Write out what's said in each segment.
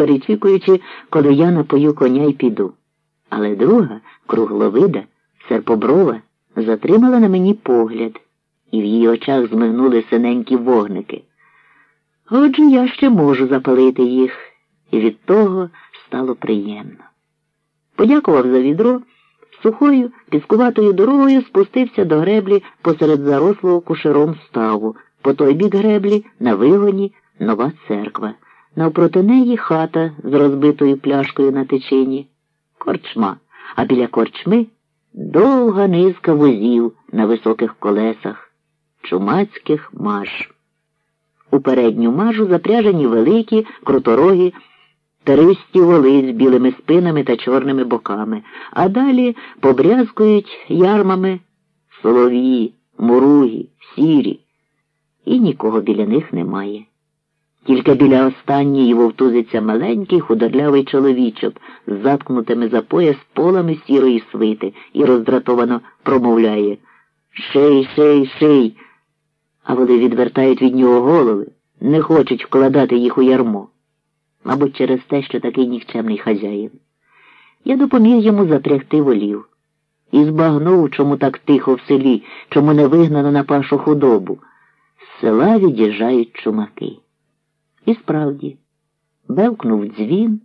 перечікуючи, коли я напою коня й піду. Але друга, кругловида, серпоброва, затримала на мені погляд, і в її очах змигнули синенькі вогники. Отже, я ще можу запалити їх, і від того стало приємно. Подякував за відро, сухою, піскуватою дорогою спустився до греблі посеред зарослого кушером ставу, по той бік греблі на вигоні нова церква. Навпроти неї хата з розбитою пляшкою на течині, корчма, а біля корчми довга низка возів на високих колесах, чумацьких маж. У передню мажу запряжені великі, круторогі, теристі воли з білими спинами та чорними боками, а далі побрязкують ярмами солов'ї, муругі, сірі, і нікого біля них немає. Тільки біля останньої вовтузиться маленький худорлявий чоловічок з заткнутими за пояс полами сірої свити і роздратовано промовляє Ший, ший, ший. А вони відвертають від нього голови, не хочуть вкладати їх у ярмо. Мабуть, через те, що такий нікчемний хазяїн. Я допоміг йому запрягти волів і збагнув, чому так тихо в селі, чому не вигнано на пашу худобу. З села від'їжджають чумаки. І справді, бевкнув дзвін,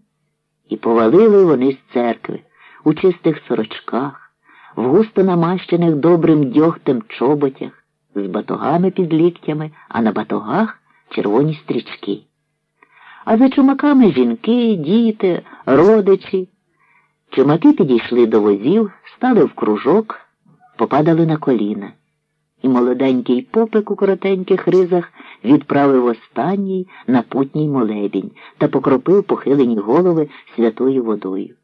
і повалили вони з церкви у чистих сорочках, в густо намащених добрим дьогтем чоботях, з батогами під ліктями, а на батогах червоні стрічки. А за чумаками жінки, діти, родичі. Чумаки підійшли до возів, стали в кружок, попадали на коліна і молоденький попик у коротеньких ризах відправив останній напутній молебінь та покропив похилені голови святою водою.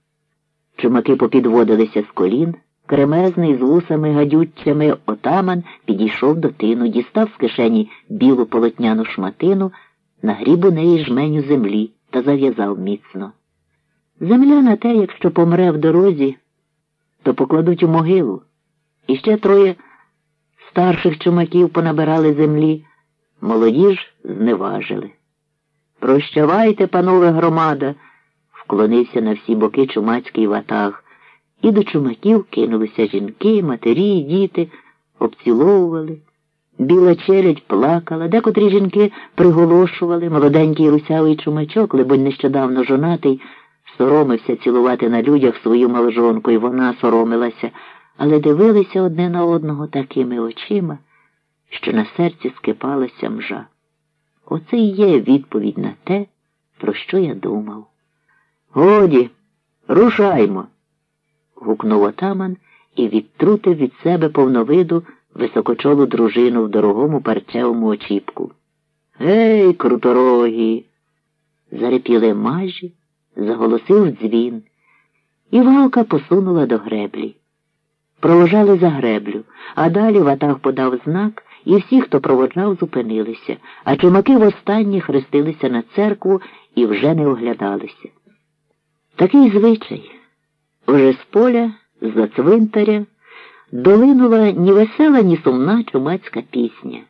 Чумаки попідводилися з колін, кремезний з вусами гадючими отаман підійшов до тину, дістав з кишені білу полотняну шматину, нагріб у неї жменю землі та зав'язав міцно. Земля на те, якщо помре в дорозі, то покладуть у могилу. І ще троє старших чумаків понабирали землі, молоді ж зневажили. Прощавайте, панове громада, вклонився на всі боки чумацький ватаг, і до чумаків кинулися жінки, матері, діти, обціловували. Біла челядь плакала, декотрі жінки приголошували, молоденький русявий чумачок, либонь нещодавно жонатий, соромився цілувати на людях свою малжонку, і вона соромилася але дивилися одне на одного такими очима, що на серці скипалася мжа. Оце і є відповідь на те, про що я думав. Годі, рушаймо. гукнув отаман і відтрутив від себе повновиду високочолу дружину в дорогому парчевому очіпку. Гей, круторогі! Зарепіли majі, заголосив дзвін, і валка посунула до греблі. Провожали за греблю, а далі ватаг подав знак, і всі, хто проводжав, зупинилися, а чумаки востаннє хрестилися на церкву і вже не оглядалися. Такий звичай уже з поля, з-за цвинтаря, долинула ні весела, ні сумна чумацька пісня.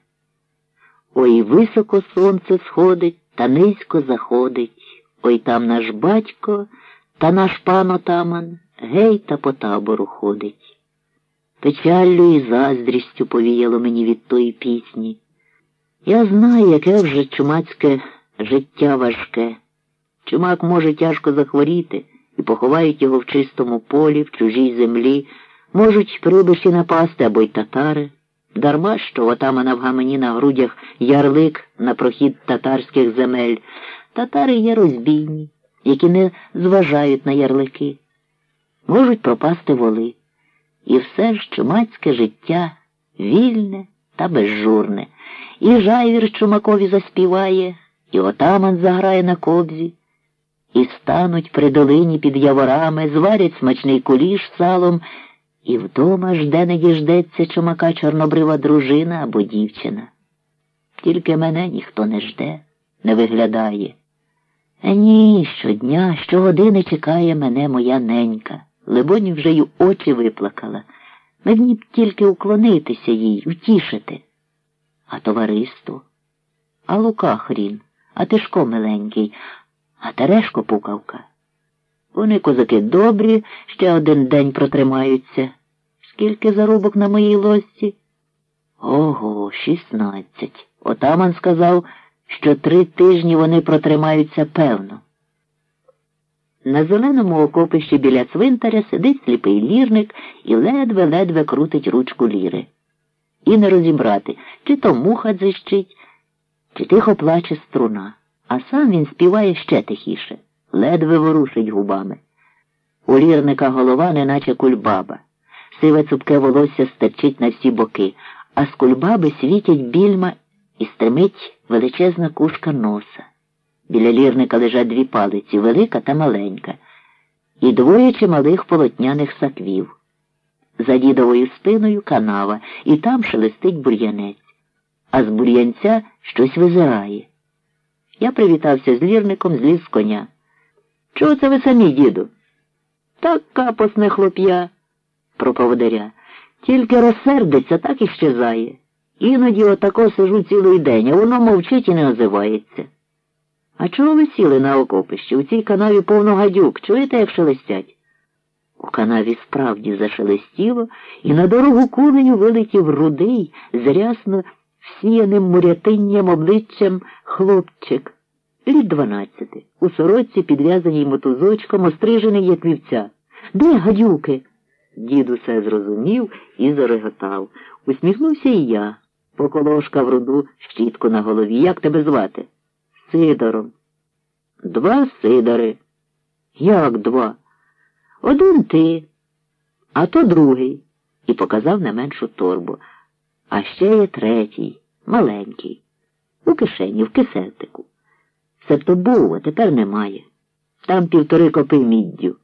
Ой високо сонце сходить та низько заходить, ой там наш батько та наш пан отаман гей та по табору ходить. Печаллю і заздрістю повіяло мені від тої пісні. Я знаю, яке вже чумацьке життя важке. Чумак може тяжко захворіти і поховають його в чистому полі, в чужій землі, можуть прибиші напасти або й татари. Дарма що отамана в гамені на грудях ярлик на прохід татарських земель. Татари є розбійні, які не зважають на ярлики. Можуть пропасти воли. І все ж чумацьке життя вільне та безжурне. І жайвір чумакові заспіває, і отаман заграє на кобзі, і стануть при долині під яворами, зварять смачний куліш салом, і вдома жде не діждеться чумака чорнобрива дружина або дівчина. Тільки мене ніхто не жде, не виглядає. Ні, щодня, щогодини чекає мене моя ненька. Либонь вже й очі виплакала. Мені б тільки уклонитися їй, утішити. А товариство, а лука хрін, а тишко миленький, А Терешко пукавка. Вони козаки добрі, ще один день протримаються. Скільки заробок на моїй лосці? Ого, шістнадцять. Отаман сказав, що три тижні вони протримаються певно. На зеленому окопищі біля цвинтаря сидить сліпий лірник і ледве-ледве крутить ручку ліри. І не розібрати, чи то муха дзищить, чи тихо плаче струна, а сам він співає ще тихіше, ледве ворушить губами. У лірника голова неначе кульбаба. Сиве цупке волосся стерчить на всі боки, а з кульбаби світять більма і стримить величезна кушка носа. Біля лірника лежать дві палиці, велика та маленька, і двоє чималих полотняних саквів. За дідовою спиною канава, і там шелестить бур'янець, а з бур'янця щось визирає. Я привітався з лірником, зліз з коня. Чого це ви самі, діду? Так капосне хлоп'я, про поводиря. Тільки розсердиться, так і щезає. Іноді отако сижу цілий день, а воно мовчить і не озивається. А чого ви сіли на окопищі? У цій канаві повно гадюк. Чуєте, як шелестять? У канаві справді зашелестіло, і на дорогу кулею вилетів рудий, зрясно всіяним мурятинням обличчям хлопчик. Літ дванадцяти, у сорочці, підв'язаній мотузочком, острижений, як вівця. Де гадюки? Дід усе зрозумів і зареготав. Усміхнувся і я. Поколошка в руду щітку на голові. Як тебе звати? Сидором. Два Сидори. Як два? Один ти, а то другий. І показав на меншу торбу. А ще є третій, маленький. У кишені, в кисетику. Себто був, а тепер немає. Там півтори копи міддю.